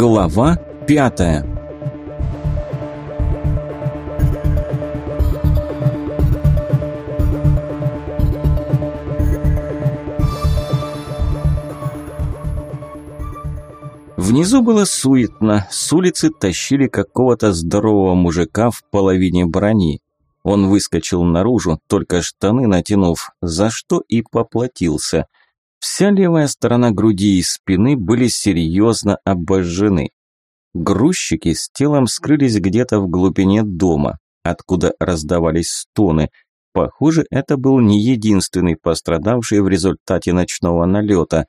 Глава пятая. Внизу было суетно, с улицы тащили какого-то здорового мужика в половине брони. Он выскочил наружу, только штаны натянув, за что и поплатился – Вся левая сторона груди и спины были серьезно обожжены. Грузчики с телом скрылись где-то в глубине дома, откуда раздавались стоны. Похоже, это был не единственный пострадавший в результате ночного налета.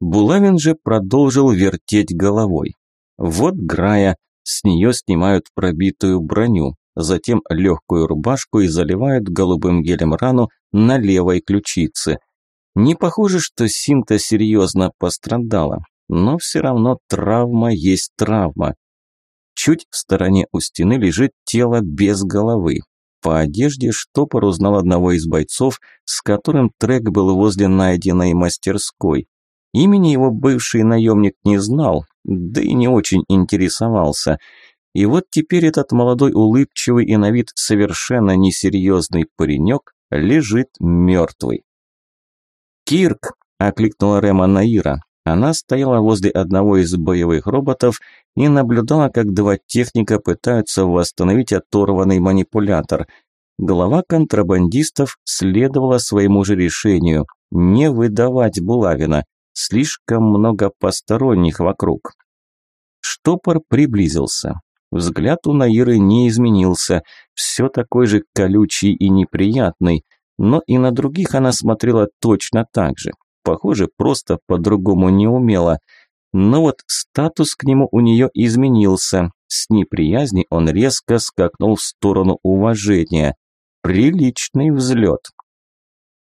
Булавин же продолжил вертеть головой. Вот Грая, с нее снимают пробитую броню, затем легкую рубашку и заливают голубым гелем рану на левой ключице. Не похоже, что Синта серьезно пострадала, но все равно травма есть травма. Чуть в стороне у стены лежит тело без головы. По одежде штопор узнал одного из бойцов, с которым трек был возле найденной мастерской. Имени его бывший наемник не знал, да и не очень интересовался. И вот теперь этот молодой улыбчивый и на вид совершенно несерьезный паренек лежит мертвый. «Кирк!» – окликнула Рема Наира. Она стояла возле одного из боевых роботов и наблюдала, как два техника пытаются восстановить оторванный манипулятор. Глава контрабандистов следовала своему же решению – не выдавать Булавина. Слишком много посторонних вокруг. Штопор приблизился. Взгляд у Наиры не изменился, все такой же колючий и неприятный – но и на других она смотрела точно так же. Похоже, просто по-другому не умела. Но вот статус к нему у нее изменился. С неприязни он резко скакнул в сторону уважения. Приличный взлет.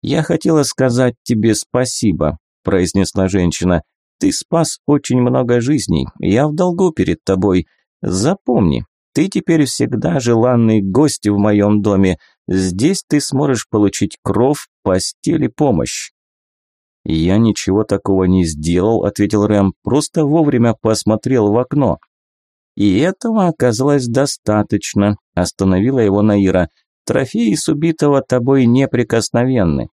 «Я хотела сказать тебе спасибо», – произнесла женщина. «Ты спас очень много жизней. Я в долгу перед тобой. Запомни, ты теперь всегда желанный гость в моем доме. Здесь ты сможешь получить кров, постель и помощь». «Я ничего такого не сделал», – ответил Рэм, – «просто вовремя посмотрел в окно». «И этого оказалось достаточно», – остановила его Наира. «Трофеи с убитого тобой неприкосновенны».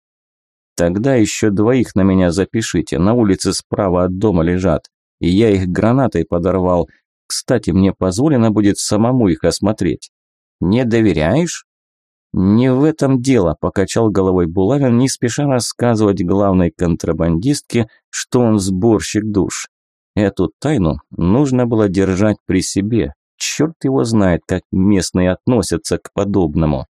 «Тогда еще двоих на меня запишите, на улице справа от дома лежат. И я их гранатой подорвал. Кстати, мне позволено будет самому их осмотреть». «Не доверяешь?» «Не в этом дело», – покачал головой Булавин, не спеша рассказывать главной контрабандистке, что он сборщик душ. Эту тайну нужно было держать при себе. Черт его знает, как местные относятся к подобному.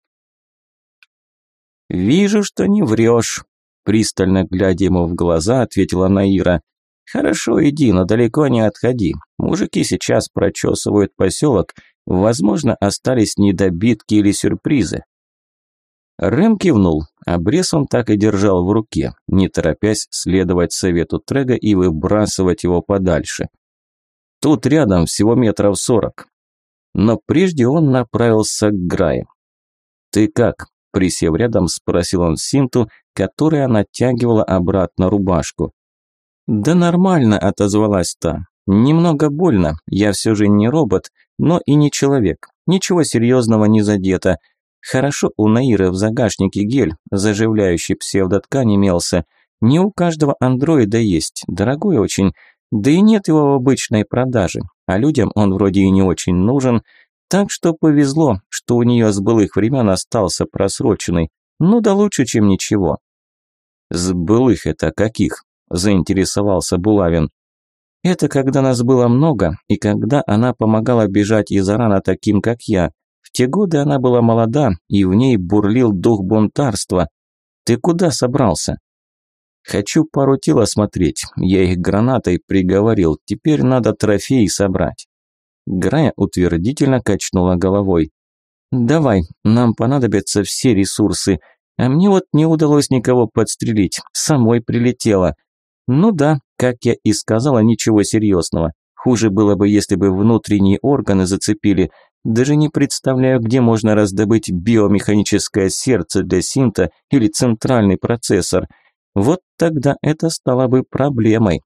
«Вижу, что не врешь», – пристально глядя ему в глаза, ответила Наира. «Хорошо, иди, но далеко не отходи. Мужики сейчас прочесывают поселок. Возможно, остались недобитки или сюрпризы. Рэм кивнул. Обрез он так и держал в руке, не торопясь следовать совету Трега и выбрасывать его подальше. Тут рядом всего метров сорок. Но прежде он направился к Грае. «Ты как?» – присев рядом, спросил он Синту, которая натягивала обратно рубашку. «Да нормально», – отозвалась та. «Немного больно, я все же не робот, но и не человек. Ничего серьезного не задето. Хорошо у Наиры в загашнике гель, заживляющий псевдоткань имелся. Не у каждого андроида есть, дорогой очень. Да и нет его в обычной продаже, а людям он вроде и не очень нужен. Так что повезло, что у нее с былых времен остался просроченный. Ну да лучше, чем ничего. «С былых это каких?» – заинтересовался Булавин. «Это когда нас было много, и когда она помогала бежать из Арана таким, как я. В те годы она была молода, и в ней бурлил дух бунтарства. Ты куда собрался? Хочу пару тел осмотреть. Я их гранатой приговорил. Теперь надо трофеи собрать. Грая утвердительно качнула головой. «Давай, нам понадобятся все ресурсы. А мне вот не удалось никого подстрелить, самой прилетело. Ну да, как я и сказала, ничего серьезного. Хуже было бы, если бы внутренние органы зацепили, даже не представляю, где можно раздобыть биомеханическое сердце для синта или центральный процессор. Вот тогда это стало бы проблемой.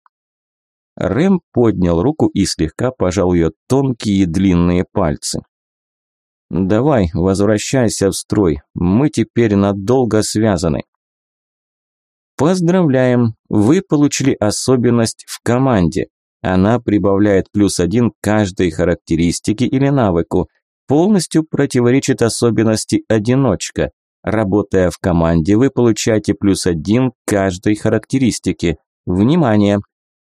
Рэм поднял руку и слегка пожал ее тонкие длинные пальцы. «Давай, возвращайся в строй, мы теперь надолго связаны». Поздравляем, вы получили особенность в команде. Она прибавляет плюс один каждой характеристике или навыку, полностью противоречит особенности одиночка. Работая в команде, вы получаете плюс один каждой характеристике. Внимание!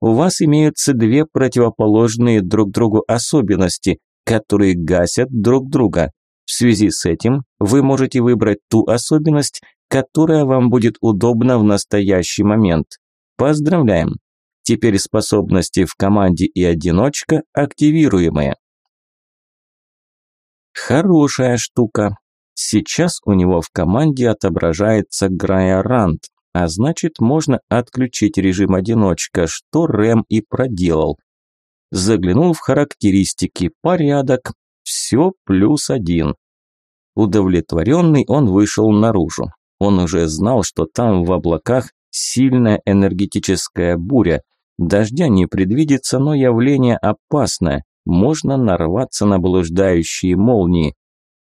У вас имеются две противоположные друг другу особенности, которые гасят друг друга. В связи с этим вы можете выбрать ту особенность, которая вам будет удобна в настоящий момент. Поздравляем! Теперь способности в команде и одиночка активируемые. Хорошая штука. Сейчас у него в команде отображается Грая Рант, а значит можно отключить режим одиночка, что Рэм и проделал. Заглянул в характеристики, порядок, все плюс один. Удовлетворенный он вышел наружу. Он уже знал, что там в облаках сильная энергетическая буря. Дождя не предвидится, но явление опасное. Можно нарваться на блуждающие молнии.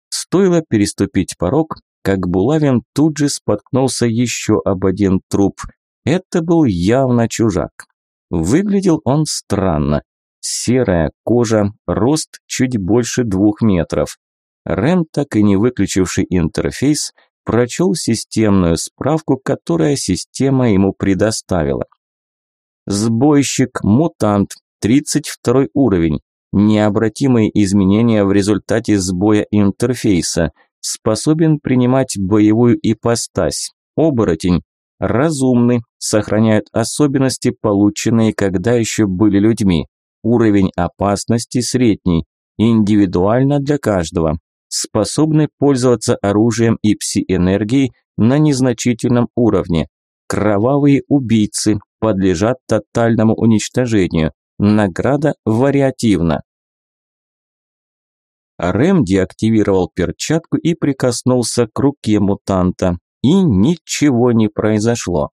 Стоило переступить порог, как Булавин тут же споткнулся еще об один труп. Это был явно чужак. Выглядел он странно. Серая кожа, рост чуть больше двух метров. Рэм, так и не выключивший интерфейс, прочел системную справку, которая система ему предоставила. Сбойщик, мутант, 32 уровень. Необратимые изменения в результате сбоя интерфейса. Способен принимать боевую ипостась. Оборотень. Разумный. Сохраняют особенности, полученные, когда еще были людьми. Уровень опасности средний. Индивидуально для каждого. Способны пользоваться оружием и пси-энергией на незначительном уровне. Кровавые убийцы подлежат тотальному уничтожению. Награда вариативна. Рэм деактивировал перчатку и прикоснулся к руке мутанта. И ничего не произошло.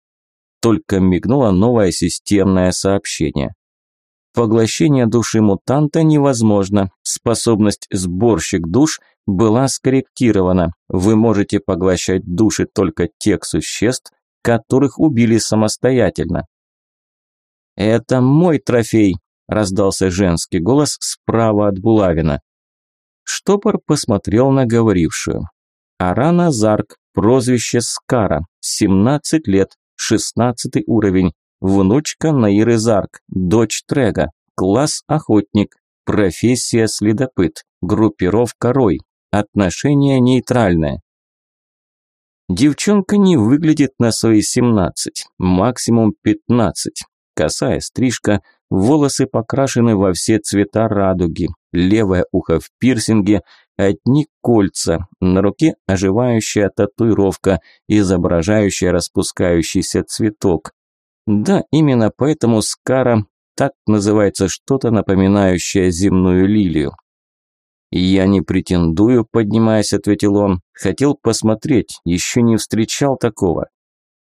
Только мигнуло новое системное сообщение. Поглощение души мутанта невозможно. Способность сборщик душ была скорректирована. Вы можете поглощать души только тех существ, которых убили самостоятельно. «Это мой трофей», – раздался женский голос справа от Булавина. Штопор посмотрел на говорившую. Арана Зарк, прозвище Скара, 17 лет, 16 уровень, внучка Наиры Зарк, дочь Трега, класс охотник, профессия следопыт, группировка Рой, отношение нейтральное. Девчонка не выглядит на свои 17, максимум 15. Косая стрижка, волосы покрашены во все цвета радуги, левое ухо в пирсинге, одни кольца, на руке оживающая татуировка, изображающая распускающийся цветок. Да, именно поэтому Скара так называется что-то напоминающее земную лилию. «Я не претендую», – поднимаясь, ответил он. «Хотел посмотреть, еще не встречал такого».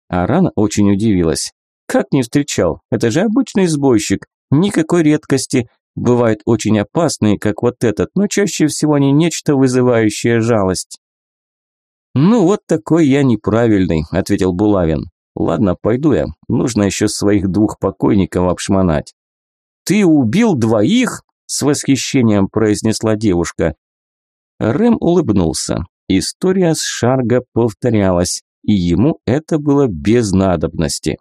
Арана очень удивилась. Как не встречал? Это же обычный сбойщик. Никакой редкости. Бывают очень опасные, как вот этот, но чаще всего не нечто вызывающее жалость. «Ну вот такой я неправильный», – ответил Булавин. «Ладно, пойду я. Нужно еще своих двух покойников обшмонать». «Ты убил двоих?» – с восхищением произнесла девушка. Рэм улыбнулся. История с Шарга повторялась, и ему это было без надобности.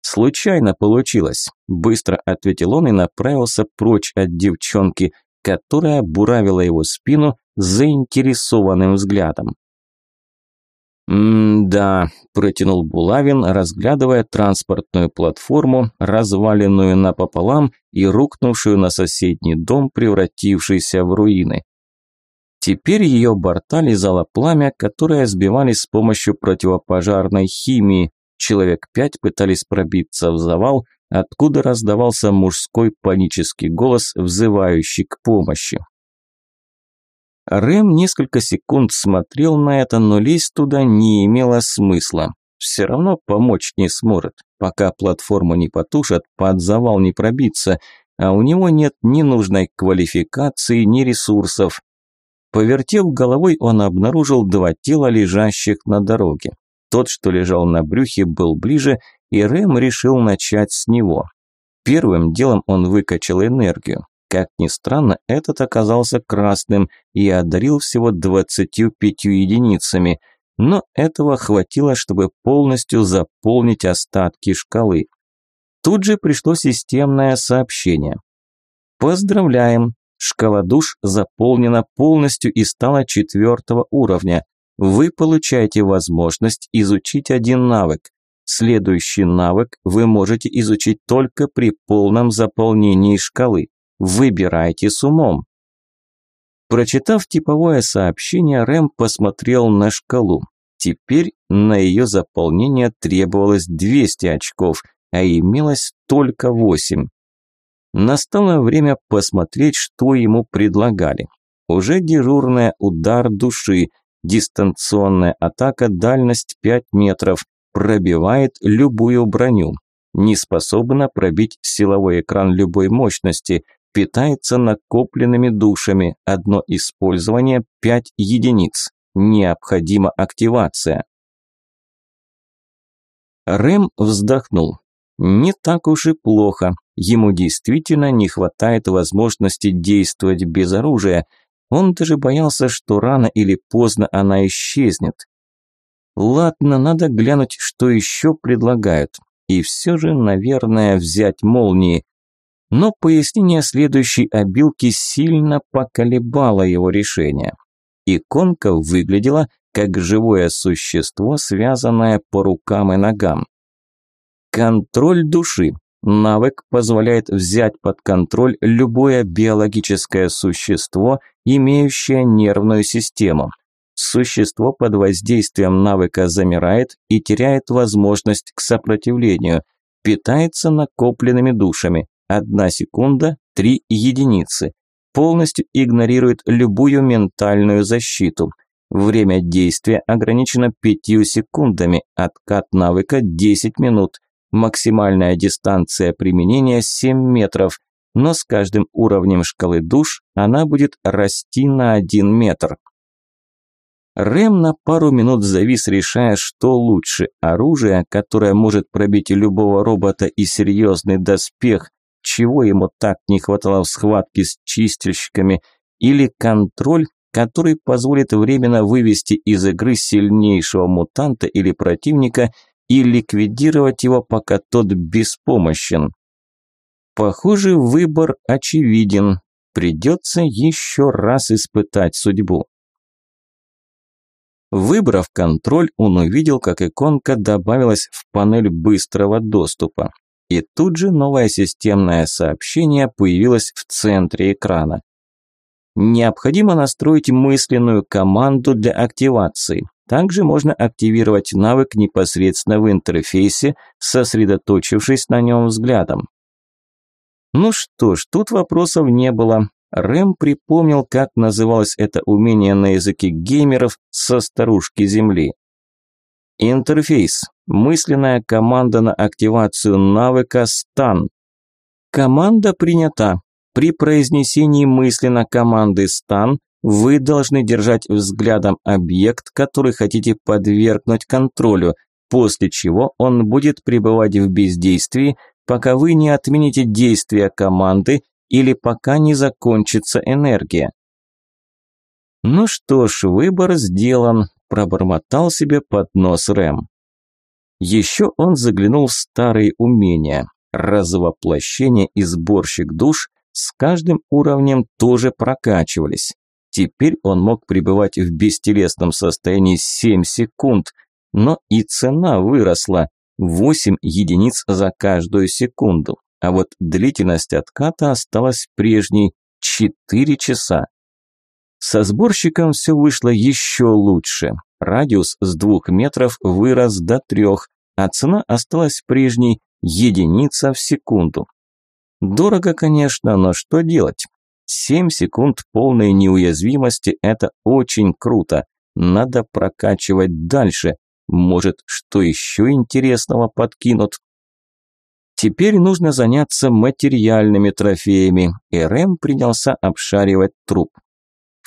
«Случайно получилось», – быстро ответил он и направился прочь от девчонки, которая буравила его спину заинтересованным взглядом. «М-да», – протянул Булавин, разглядывая транспортную платформу, разваленную напополам и рухнувшую на соседний дом, превратившийся в руины. Теперь ее борта лизало пламя, которое сбивали с помощью противопожарной химии, Человек пять пытались пробиться в завал, откуда раздавался мужской панический голос, взывающий к помощи. Рэм несколько секунд смотрел на это, но лезть туда не имело смысла. все равно помочь не сможет. Пока платформу не потушат, под завал не пробиться, а у него нет ни нужной квалификации, ни ресурсов. Повертев головой, он обнаружил два тела, лежащих на дороге. Тот, что лежал на брюхе, был ближе, и Рэм решил начать с него. Первым делом он выкачал энергию. Как ни странно, этот оказался красным и одарил всего 25 единицами, но этого хватило, чтобы полностью заполнить остатки шкалы. Тут же пришло системное сообщение. Поздравляем, шкала душ заполнена полностью и стала четвертого уровня. Вы получаете возможность изучить один навык. Следующий навык вы можете изучить только при полном заполнении шкалы. Выбирайте с умом. Прочитав типовое сообщение, Рэм посмотрел на шкалу. Теперь на ее заполнение требовалось 200 очков, а имелось только 8. Настало время посмотреть, что ему предлагали. Уже дежурная удар души, дистанционная атака, дальность 5 метров, пробивает любую броню. Не способна пробить силовой экран любой мощности, питается накопленными душами, одно использование 5 единиц. Необходима активация. Рэм вздохнул. Не так уж и плохо. Ему действительно не хватает возможности действовать без оружия. Он даже боялся, что рано или поздно она исчезнет. Ладно, надо глянуть, что еще предлагают. И все же, наверное, взять молнии. Но пояснение следующей обилки сильно поколебало его решение. Иконка выглядела как живое существо, связанное по рукам и ногам. Контроль души. Навык позволяет взять под контроль любое биологическое существо, имеющее нервную систему. Существо под воздействием навыка замирает и теряет возможность к сопротивлению, питается накопленными душами, Одна секунда – три единицы. Полностью игнорирует любую ментальную защиту. Время действия ограничено пятью секундами, откат навыка 10 минут. Максимальная дистанция применения 7 метров, но с каждым уровнем шкалы душ она будет расти на 1 метр. Рэм на пару минут завис, решая, что лучше – оружие, которое может пробить любого робота и серьезный доспех, чего ему так не хватало в схватке с чистильщиками, или контроль, который позволит временно вывести из игры сильнейшего мутанта или противника и ликвидировать его, пока тот беспомощен. Похоже, выбор очевиден. Придется еще раз испытать судьбу. Выбрав контроль, он увидел, как иконка добавилась в панель быстрого доступа. И тут же новое системное сообщение появилось в центре экрана. Необходимо настроить мысленную команду для активации. Также можно активировать навык непосредственно в интерфейсе, сосредоточившись на нем взглядом. Ну что ж, тут вопросов не было. Рэм припомнил, как называлось это умение на языке геймеров со старушки Земли. Интерфейс. Мысленная команда на активацию навыка «Стан». Команда принята. При произнесении мысленно команды «Стан» вы должны держать взглядом объект, который хотите подвергнуть контролю, после чего он будет пребывать в бездействии, пока вы не отмените действия команды или пока не закончится энергия. Ну что ж, выбор сделан, пробормотал себе под нос Рэм. Еще он заглянул в старые умения. Развоплощение и сборщик душ с каждым уровнем тоже прокачивались. Теперь он мог пребывать в бестелесном состоянии 7 секунд, но и цена выросла – 8 единиц за каждую секунду. А вот длительность отката осталась прежней – 4 часа. Со сборщиком все вышло еще лучше. Радиус с двух метров вырос до трех, а цена осталась прежней – единица в секунду. Дорого, конечно, но что делать? 7 секунд полной неуязвимости – это очень круто. Надо прокачивать дальше. Может, что еще интересного подкинут? Теперь нужно заняться материальными трофеями, и принялся обшаривать труп.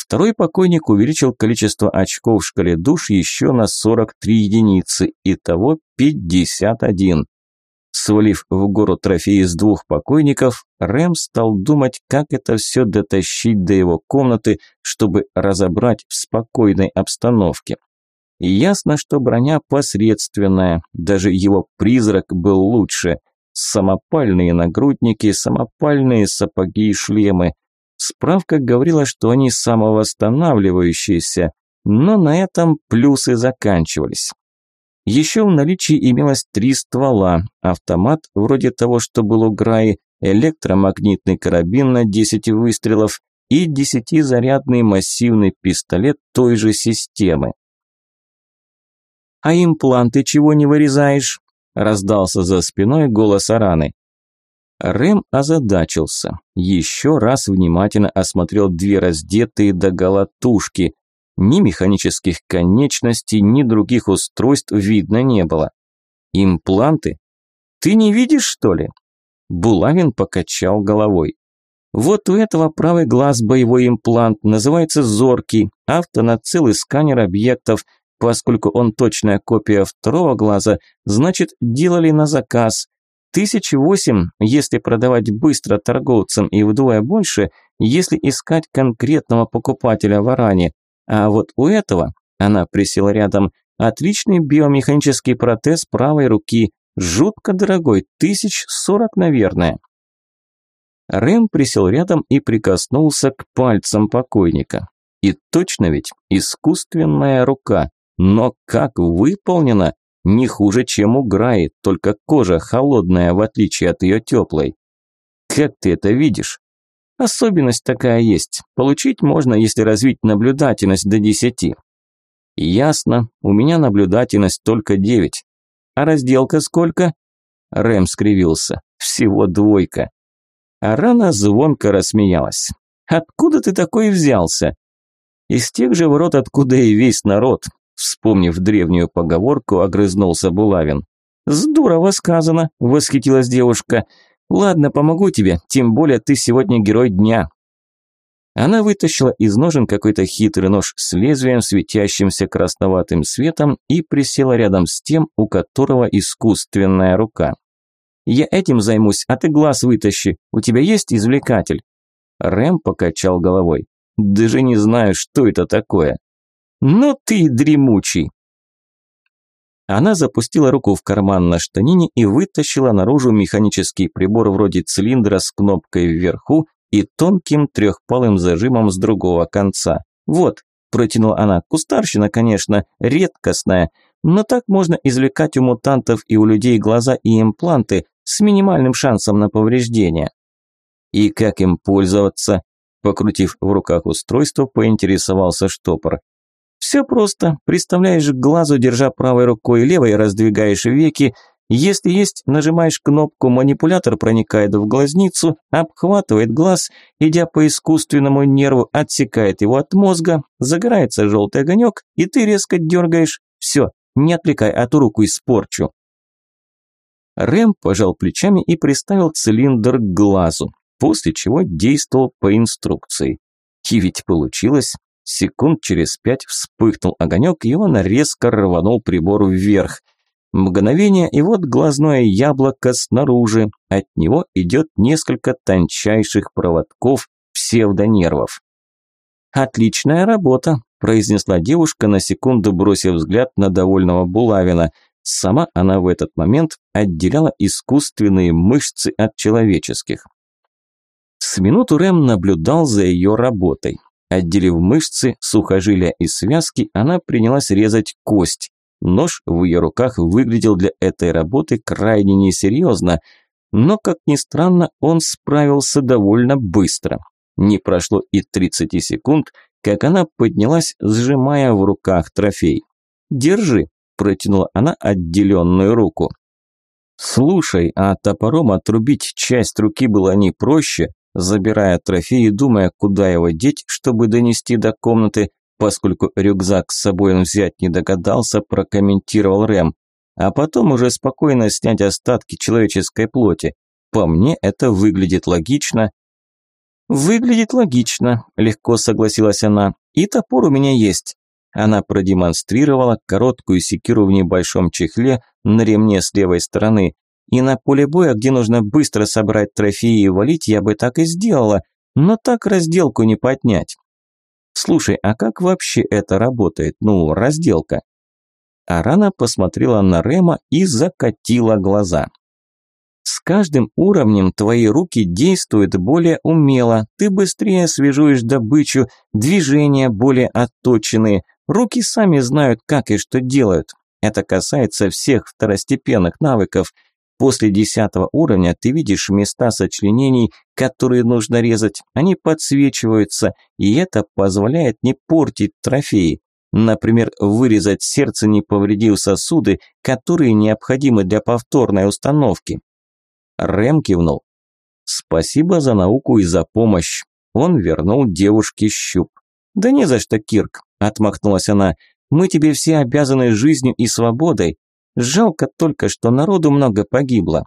Второй покойник увеличил количество очков в шкале душ еще на 43 единицы, итого 51. Свалив в гору трофеи из двух покойников, Рэм стал думать, как это все дотащить до его комнаты, чтобы разобрать в спокойной обстановке. Ясно, что броня посредственная, даже его призрак был лучше – самопальные нагрудники, самопальные сапоги и шлемы. Справка говорила, что они самовосстанавливающиеся, но на этом плюсы заканчивались. Еще в наличии имелось три ствола, автомат, вроде того, что был у Граи, электромагнитный карабин на 10 выстрелов и десятизарядный массивный пистолет той же системы. «А импланты чего не вырезаешь?» раздался за спиной голос Араны. Рэм озадачился. Еще раз внимательно осмотрел две раздетые до голотушки. Ни механических конечностей, ни других устройств видно не было. Импланты? Ты не видишь, что ли? Булавин покачал головой. Вот у этого правый глаз боевой имплант, называется зоркий, автонацелый сканер объектов, Поскольку он точная копия второго глаза, значит, делали на заказ. Тысяч восемь, если продавать быстро торговцам и вдвое больше, если искать конкретного покупателя в Аране. А вот у этого, она присела рядом, отличный биомеханический протез правой руки, жутко дорогой, тысяч сорок, наверное. Рэм присел рядом и прикоснулся к пальцам покойника. И точно ведь искусственная рука. Но как выполнено, не хуже, чем у Граи, только кожа холодная, в отличие от ее теплой. Как ты это видишь? Особенность такая есть. Получить можно, если развить наблюдательность до десяти. Ясно, у меня наблюдательность только девять. А разделка сколько? Рэм скривился. Всего двойка. А рана звонко рассмеялась. Откуда ты такой взялся? Из тех же ворот, откуда и весь народ. Вспомнив древнюю поговорку, огрызнулся Булавин. «Здорово сказано», – восхитилась девушка. «Ладно, помогу тебе, тем более ты сегодня герой дня». Она вытащила из ножен какой-то хитрый нож с лезвием, светящимся красноватым светом, и присела рядом с тем, у которого искусственная рука. «Я этим займусь, а ты глаз вытащи. У тебя есть извлекатель?» Рэм покачал головой. «Даже не знаю, что это такое». «Ну ты дремучий!» Она запустила руку в карман на штанине и вытащила наружу механический прибор вроде цилиндра с кнопкой вверху и тонким трехпалым зажимом с другого конца. «Вот», – протянула она, – «кустарщина, конечно, редкостная, но так можно извлекать у мутантов и у людей глаза и импланты с минимальным шансом на повреждение». «И как им пользоваться?» Покрутив в руках устройство, поинтересовался штопор. Все просто. Приставляешь к глазу, держа правой рукой левой, раздвигаешь веки. Если есть, нажимаешь кнопку, манипулятор проникает в глазницу, обхватывает глаз, идя по искусственному нерву, отсекает его от мозга, загорается желтый огонек, и ты резко дергаешь. Все, не отвлекай, а то руку испорчу. Рэм пожал плечами и приставил цилиндр к глазу, после чего действовал по инструкции. И ведь получилось. Секунд через пять вспыхнул огонек, и он резко рванул прибор вверх. Мгновение, и вот глазное яблоко снаружи. От него идет несколько тончайших проводков псевдонервов. «Отличная работа», – произнесла девушка, на секунду бросив взгляд на довольного Булавина. Сама она в этот момент отделяла искусственные мышцы от человеческих. С минуту Рэм наблюдал за ее работой. Отделив мышцы, сухожилия и связки, она принялась резать кость. Нож в ее руках выглядел для этой работы крайне несерьезно, но, как ни странно, он справился довольно быстро. Не прошло и 30 секунд, как она поднялась, сжимая в руках трофей. «Держи», – протянула она отделенную руку. «Слушай, а топором отрубить часть руки было не проще?» Забирая трофей думая, куда его деть, чтобы донести до комнаты, поскольку рюкзак с собой он взять не догадался, прокомментировал Рэм. А потом уже спокойно снять остатки человеческой плоти. По мне это выглядит логично. Выглядит логично, легко согласилась она. И топор у меня есть. Она продемонстрировала короткую секиру в небольшом чехле на ремне с левой стороны. И на поле боя, где нужно быстро собрать трофеи и валить, я бы так и сделала, но так разделку не поднять. Слушай, а как вообще это работает? Ну, разделка. Арана посмотрела на Рема и закатила глаза. С каждым уровнем твои руки действуют более умело, ты быстрее освежуешь добычу, движения более отточенные, руки сами знают, как и что делают. Это касается всех второстепенных навыков. После десятого уровня ты видишь места сочленений, которые нужно резать, они подсвечиваются, и это позволяет не портить трофеи. Например, вырезать сердце, не повредив сосуды, которые необходимы для повторной установки. Рэм кивнул. «Спасибо за науку и за помощь». Он вернул девушке щуп. «Да не за что, Кирк», – отмахнулась она. «Мы тебе все обязаны жизнью и свободой. Жалко только, что народу много погибло».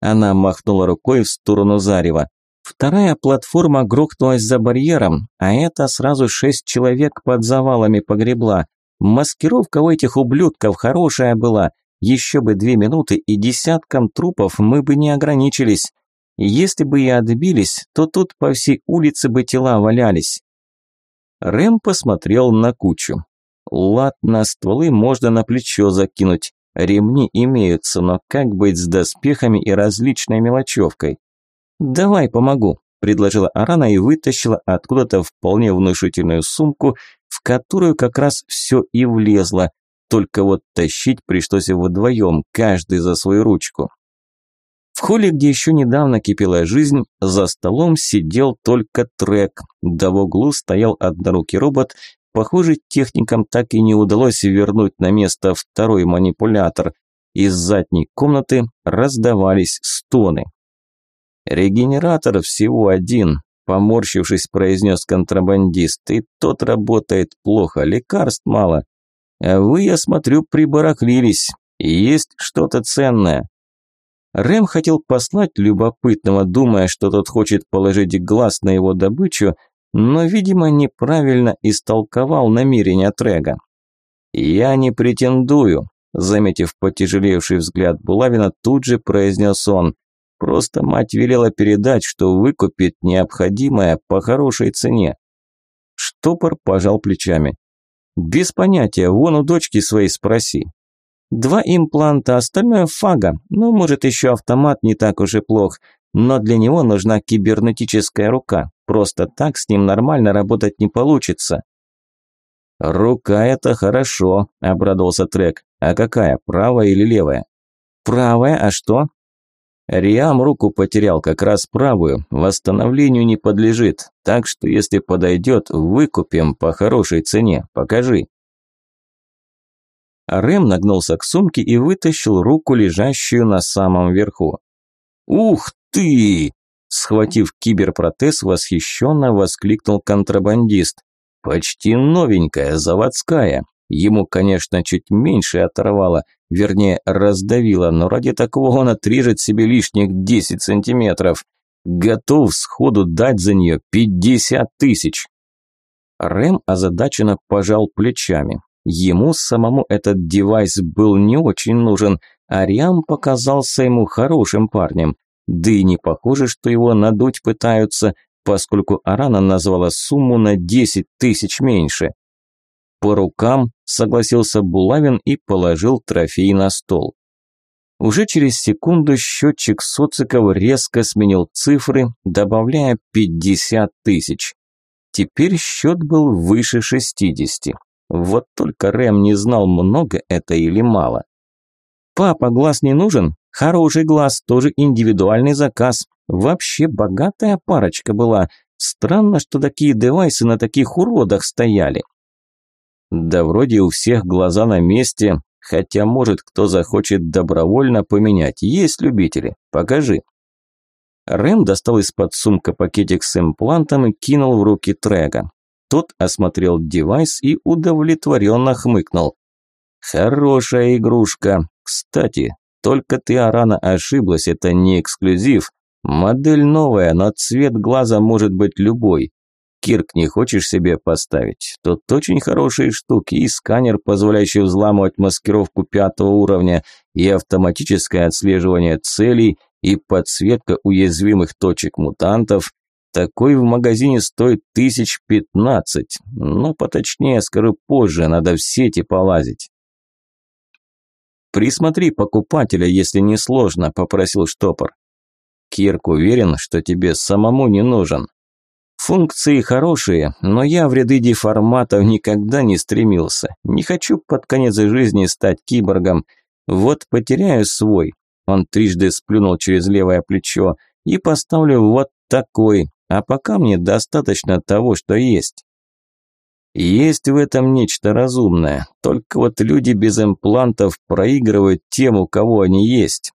Она махнула рукой в сторону Зарева. Вторая платформа грохнулась за барьером, а это сразу шесть человек под завалами погребла. Маскировка у этих ублюдков хорошая была – еще бы две минуты и десяткам трупов мы бы не ограничились. Если бы и отбились, то тут по всей улице бы тела валялись. Рэм посмотрел на кучу. Ладно, стволы можно на плечо закинуть, ремни имеются, но как быть с доспехами и различной мелочевкой? «Давай помогу», – предложила Арана и вытащила откуда-то вполне внушительную сумку, в которую как раз все и влезло, только вот тащить пришлось вдвоем, каждый за свою ручку. В холле, где еще недавно кипела жизнь, за столом сидел только трек, да в углу стоял однорукий робот, похоже, техникам так и не удалось вернуть на место второй манипулятор. Из задней комнаты раздавались стоны. «Регенератор всего один», – поморщившись, произнес контрабандист, – «и тот работает плохо, лекарств мало». А вы, я смотрю, прибарахлились. Есть что-то ценное. Рэм хотел послать любопытного, думая, что тот хочет положить глаз на его добычу, но, видимо, неправильно истолковал намерения Трега. «Я не претендую», – заметив потяжелевший взгляд Булавина, тут же произнес он. «Просто мать велела передать, что выкупит необходимое по хорошей цене». Штопор пожал плечами. Без понятия, вон у дочки своей спроси. Два импланта, остальное фага. Ну, может, еще автомат не так уж и плох. Но для него нужна кибернетическая рука. Просто так с ним нормально работать не получится. «Рука – это хорошо», – обрадовался Трек. «А какая, правая или левая?» «Правая, а что?» Риам руку потерял, как раз правую, восстановлению не подлежит, так что если подойдет, выкупим по хорошей цене, покажи. Рэм нагнулся к сумке и вытащил руку, лежащую на самом верху. «Ух ты!» Схватив киберпротез, восхищенно воскликнул контрабандист. «Почти новенькая, заводская. Ему, конечно, чуть меньше оторвало, вернее, раздавило, но ради такого он отрежет себе лишних 10 сантиметров. Готов сходу дать за нее 50 тысяч. Рэм озадаченно пожал плечами. Ему самому этот девайс был не очень нужен, а Риам показался ему хорошим парнем. Да и не похоже, что его надуть пытаются, поскольку Арана назвала сумму на 10 тысяч меньше. По рукам согласился Булавин и положил трофей на стол. Уже через секунду счетчик Социков резко сменил цифры, добавляя 50 тысяч. Теперь счет был выше 60. Вот только Рэм не знал, много это или мало. «Папа, глаз не нужен? Хороший глаз, тоже индивидуальный заказ. Вообще богатая парочка была. Странно, что такие девайсы на таких уродах стояли». Да вроде у всех глаза на месте, хотя может кто захочет добровольно поменять. Есть любители. Покажи. Рэм достал из-под сумка пакетик с имплантом и кинул в руки Трега. Тот осмотрел девайс и удовлетворенно хмыкнул. Хорошая игрушка. Кстати, только ты, Арана, ошиблась, это не эксклюзив. Модель новая, но цвет глаза может быть любой. Кирк не хочешь себе поставить? Тут очень хорошие штуки и сканер, позволяющий взламывать маскировку пятого уровня, и автоматическое отслеживание целей, и подсветка уязвимых точек мутантов. Такой в магазине стоит тысяч пятнадцать, но поточнее скажу позже, надо в сети полазить. «Присмотри покупателя, если не сложно», – попросил штопор. «Кирк уверен, что тебе самому не нужен. Функции хорошие, но я в ряды деформатов никогда не стремился. Не хочу под конец жизни стать киборгом. Вот потеряю свой. Он трижды сплюнул через левое плечо и поставлю вот такой, а пока мне достаточно того, что есть. Есть в этом нечто разумное, только вот люди без имплантов проигрывают тем, у кого они есть.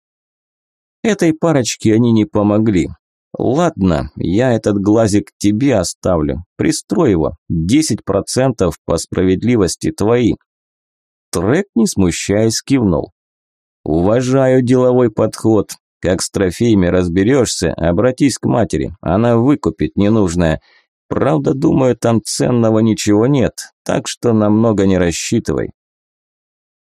Этой парочке они не помогли, Ладно, я этот глазик тебе оставлю. Пристрой его. 10% по справедливости твои. Трек, не смущаясь, кивнул. Уважаю деловой подход. Как с трофеями разберешься, обратись к матери. Она выкупит ненужное. Правда, думаю, там ценного ничего нет, так что намного не рассчитывай.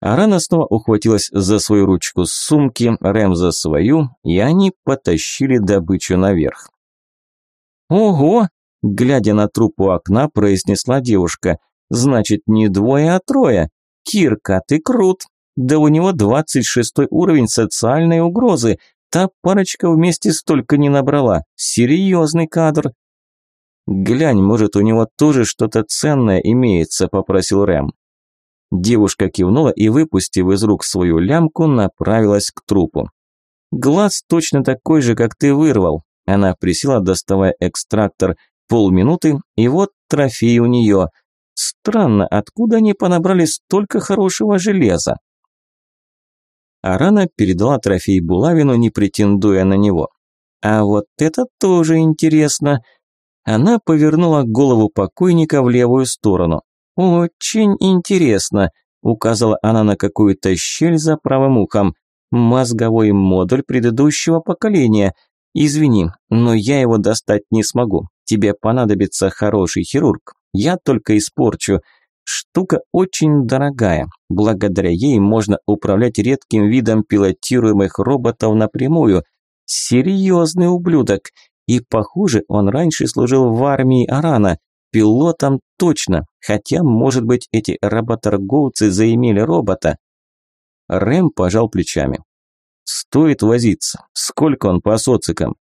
Арана снова ухватилась за свою ручку с сумки, Рэм за свою, и они потащили добычу наверх. «Ого!» – глядя на труп у окна, произнесла девушка. «Значит, не двое, а трое. Кирка, ты крут. Да у него двадцать шестой уровень социальной угрозы. Та парочка вместе столько не набрала. Серьезный кадр». «Глянь, может, у него тоже что-то ценное имеется», – попросил Рэм. Девушка кивнула и, выпустив из рук свою лямку, направилась к трупу. «Глаз точно такой же, как ты вырвал». Она присела, доставая экстрактор. Полминуты, и вот трофей у нее. Странно, откуда они понабрали столько хорошего железа? Арана передала трофей Булавину, не претендуя на него. А вот это тоже интересно. Она повернула голову покойника в левую сторону. «Очень интересно», – указала она на какую-то щель за правым ухом. «Мозговой модуль предыдущего поколения. Извини, но я его достать не смогу. Тебе понадобится хороший хирург. Я только испорчу. Штука очень дорогая. Благодаря ей можно управлять редким видом пилотируемых роботов напрямую. Серьезный ублюдок. И, похоже, он раньше служил в армии Арана. Пилотом точно, хотя, может быть, эти работорговцы заимели робота. Рэм пожал плечами. Стоит возиться. Сколько он по социкам?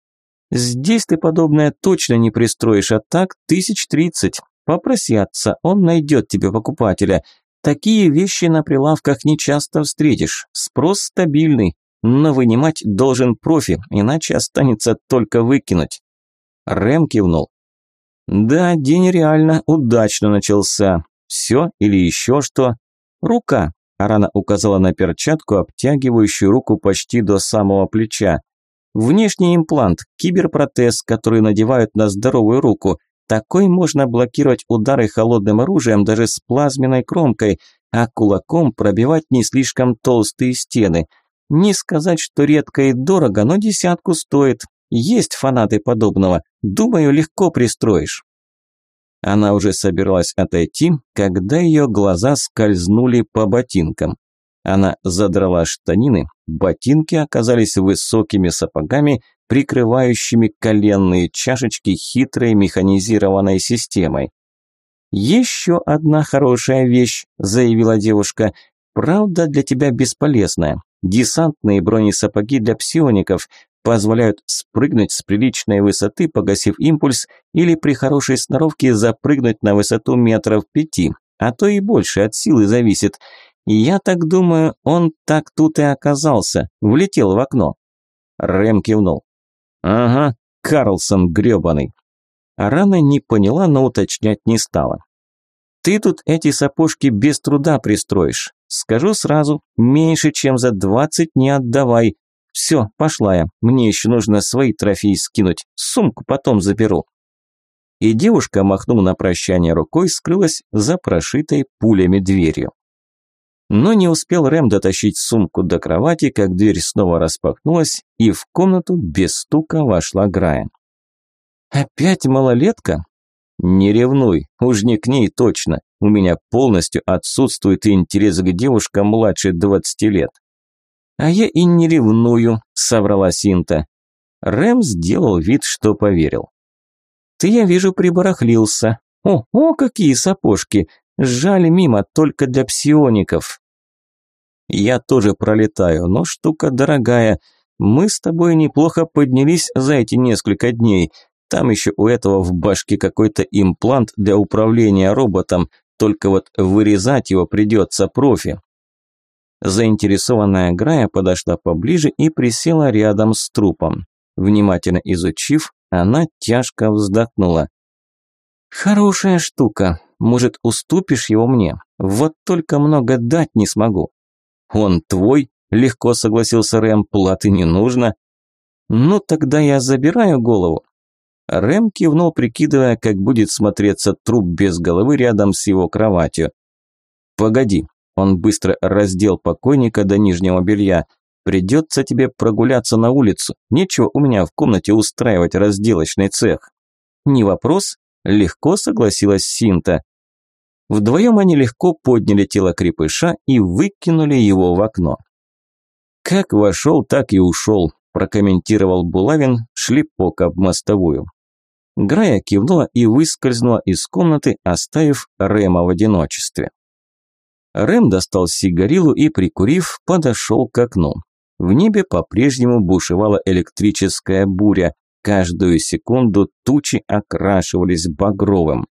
Здесь ты подобное точно не пристроишь, а так тысяч тридцать. Попроси отца, он найдет тебе покупателя. Такие вещи на прилавках не часто встретишь. Спрос стабильный, но вынимать должен профи, иначе останется только выкинуть. Рэм кивнул. Да, день реально удачно начался. Все или еще что? Рука. Арана указала на перчатку, обтягивающую руку почти до самого плеча. Внешний имплант, киберпротез, который надевают на здоровую руку. Такой можно блокировать удары холодным оружием даже с плазменной кромкой, а кулаком пробивать не слишком толстые стены. Не сказать, что редко и дорого, но десятку стоит. Есть фанаты подобного. Думаю, легко пристроишь. Она уже собиралась отойти, когда ее глаза скользнули по ботинкам. Она задрала штанины, ботинки оказались высокими сапогами, прикрывающими коленные чашечки хитрой механизированной системой. «Еще одна хорошая вещь», – заявила девушка, – «правда для тебя бесполезная. Десантные бронесапоги для псиоников позволяют спрыгнуть с приличной высоты, погасив импульс, или при хорошей сноровке запрыгнуть на высоту метров пяти, а то и больше от силы зависит. я так думаю, он так тут и оказался, влетел в окно. Рэм кивнул. «Ага, Карлсон грёбаный». Рана не поняла, но уточнять не стала. «Ты тут эти сапожки без труда пристроишь. Скажу сразу, меньше чем за двадцать не отдавай. Все, пошла я. Мне еще нужно свои трофеи скинуть. Сумку потом заберу. И девушка, махнув на прощание рукой, скрылась за прошитой пулями дверью. Но не успел Рэм дотащить сумку до кровати, как дверь снова распахнулась, и в комнату без стука вошла Грая. «Опять малолетка?» «Не ревнуй, уж не к ней точно. У меня полностью отсутствует интерес к девушкам младше двадцати лет». «А я и не ревную», – соврала Синта. Рэм сделал вид, что поверил. «Ты, я вижу, прибарахлился. О, о, какие сапожки! Жаль мимо, только для псиоников». Я тоже пролетаю, но штука дорогая. Мы с тобой неплохо поднялись за эти несколько дней. Там еще у этого в башке какой-то имплант для управления роботом, только вот вырезать его придется профи. Заинтересованная Грая подошла поближе и присела рядом с трупом. Внимательно изучив, она тяжко вздохнула. «Хорошая штука. Может, уступишь его мне? Вот только много дать не смогу». «Он твой?» – легко согласился Рэм, платы не нужно. «Ну, тогда я забираю голову». Рэм кивнул, прикидывая, как будет смотреться труп без головы рядом с его кроватью. «Погоди», – он быстро раздел покойника до нижнего белья. «Придется тебе прогуляться на улицу. Нечего у меня в комнате устраивать разделочный цех». «Не вопрос», – легко согласилась Синта. Вдвоем они легко подняли тело крепыша и выкинули его в окно. «Как вошел, так и ушел», – прокомментировал Булавин шлепок об мостовую. Грая кивнула и выскользнула из комнаты, оставив Рема в одиночестве. Рэм достал сигарилу и, прикурив, подошел к окну. В небе по-прежнему бушевала электрическая буря. Каждую секунду тучи окрашивались багровым.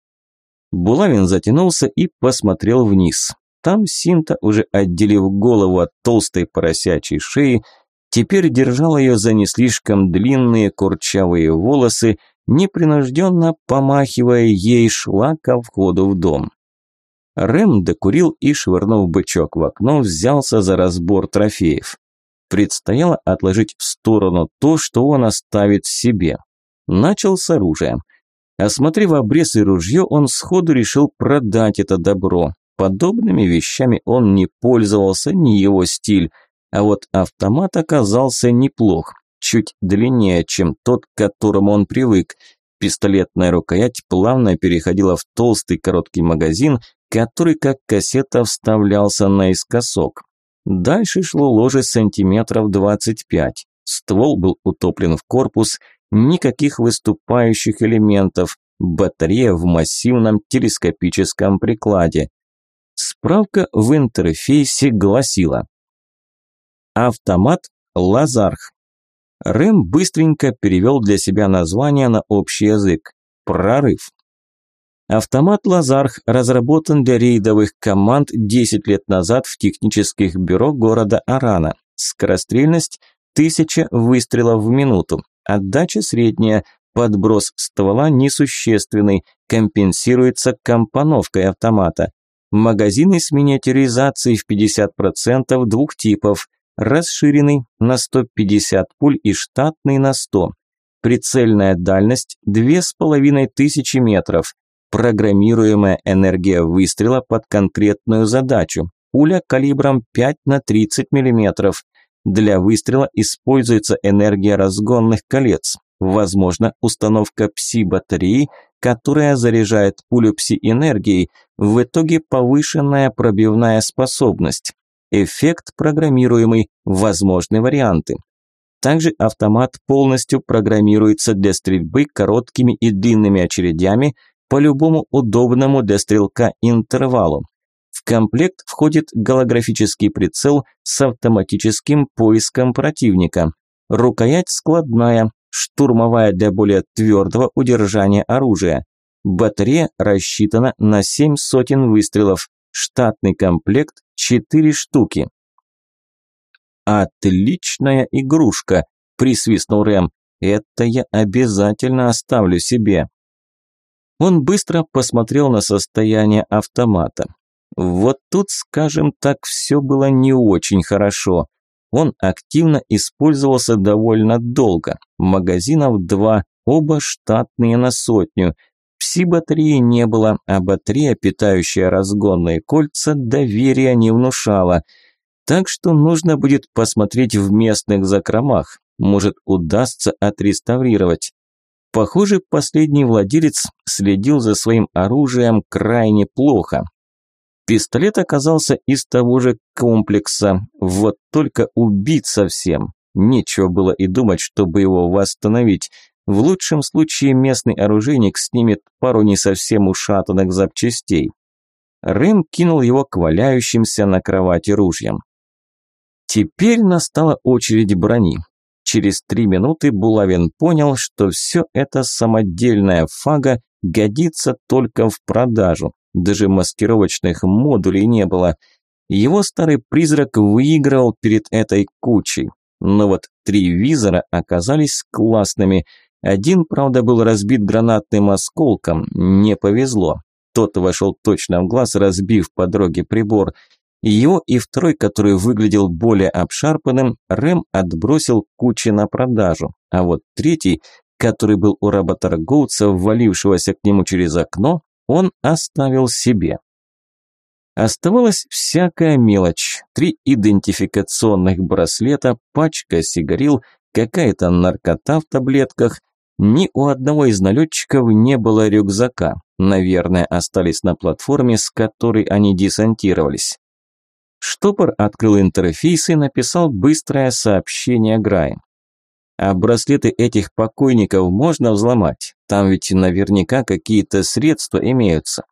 Булавин затянулся и посмотрел вниз. Там Синта, уже отделив голову от толстой поросячей шеи, теперь держал ее за не слишком длинные курчавые волосы, непринужденно помахивая ей шла ко входу в дом. Рэм докурил и, швырнув бычок в окно, взялся за разбор трофеев. Предстояло отложить в сторону то, что он оставит себе. Начал с оружия – Осмотрев обрез и ружье, он сходу решил продать это добро. Подобными вещами он не пользовался, не его стиль. А вот автомат оказался неплох, чуть длиннее, чем тот, к которому он привык. Пистолетная рукоять плавно переходила в толстый короткий магазин, который как кассета вставлялся наискосок. Дальше шло ложе сантиметров 25. Ствол был утоплен в корпус – никаких выступающих элементов, батарея в массивном телескопическом прикладе. Справка в интерфейсе гласила Автомат Лазарх. Рэм быстренько перевел для себя название на общий язык. Прорыв. Автомат Лазарх разработан для рейдовых команд 10 лет назад в технических бюро города Арана. Скорострельность – 1000 выстрелов в минуту. Отдача средняя, подброс ствола несущественный, компенсируется компоновкой автомата. Магазины с миниатюризацией в 50% двух типов, расширенный на 150 пуль и штатный на 100. Прицельная дальность 2500 метров. Программируемая энергия выстрела под конкретную задачу. Пуля калибром 5 на 30 миллиметров. Для выстрела используется энергия разгонных колец. Возможно, установка пси-батареи, которая заряжает пулю пси-энергией, в итоге повышенная пробивная способность. Эффект программируемый, возможны варианты. Также автомат полностью программируется для стрельбы короткими и длинными очередями по любому удобному для стрелка интервалу комплект входит голографический прицел с автоматическим поиском противника. Рукоять складная, штурмовая для более твердого удержания оружия. Батарея рассчитана на 7 сотен выстрелов. Штатный комплект 4 штуки. «Отличная игрушка», – присвистнул Рэм. «Это я обязательно оставлю себе». Он быстро посмотрел на состояние автомата. Вот тут, скажем так, все было не очень хорошо. Он активно использовался довольно долго. Магазинов два, оба штатные на сотню. Пси-батареи не было, а батарея, питающая разгонные кольца, доверия не внушала. Так что нужно будет посмотреть в местных закромах. Может, удастся отреставрировать. Похоже, последний владелец следил за своим оружием крайне плохо. Пистолет оказался из того же комплекса, вот только убить совсем. Нечего было и думать, чтобы его восстановить. В лучшем случае местный оружейник снимет пару не совсем ушатанных запчастей. Рэм кинул его к валяющимся на кровати ружьям. Теперь настала очередь брони. Через три минуты Булавин понял, что все это самодельная фага годится только в продажу. Даже маскировочных модулей не было. Его старый призрак выиграл перед этой кучей. Но вот три визора оказались классными. Один, правда, был разбит гранатным осколком. Не повезло. Тот вошел точно в глаз, разбив по дороге прибор – его и второй, который выглядел более обшарпанным, Рэм отбросил кучи на продажу, а вот третий, который был у работорговца, ввалившегося к нему через окно, он оставил себе. Оставалась всякая мелочь. Три идентификационных браслета, пачка сигарил, какая-то наркота в таблетках. Ни у одного из налетчиков не было рюкзака. Наверное, остались на платформе, с которой они десантировались. Штопор открыл интерфейс и написал быстрое сообщение Грай. А браслеты этих покойников можно взломать? Там ведь наверняка какие-то средства имеются.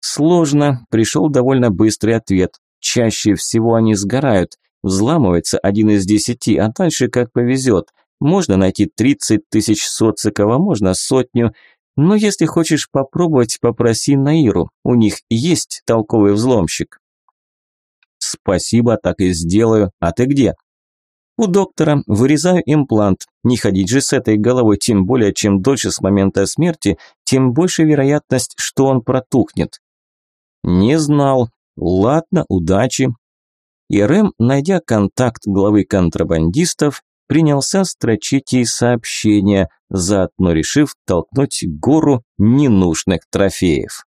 Сложно, пришел довольно быстрый ответ. Чаще всего они сгорают. Взламывается один из десяти, а дальше как повезет. Можно найти 30 тысяч социков, а можно сотню. Но если хочешь попробовать, попроси Наиру. У них есть толковый взломщик. «Спасибо, так и сделаю. А ты где?» «У доктора. Вырезаю имплант. Не ходить же с этой головой, тем более, чем дольше с момента смерти, тем больше вероятность, что он протухнет». «Не знал. Ладно, удачи». И Рэм, найдя контакт главы контрабандистов, принялся строчить ей сообщения, заодно решив толкнуть гору ненужных трофеев.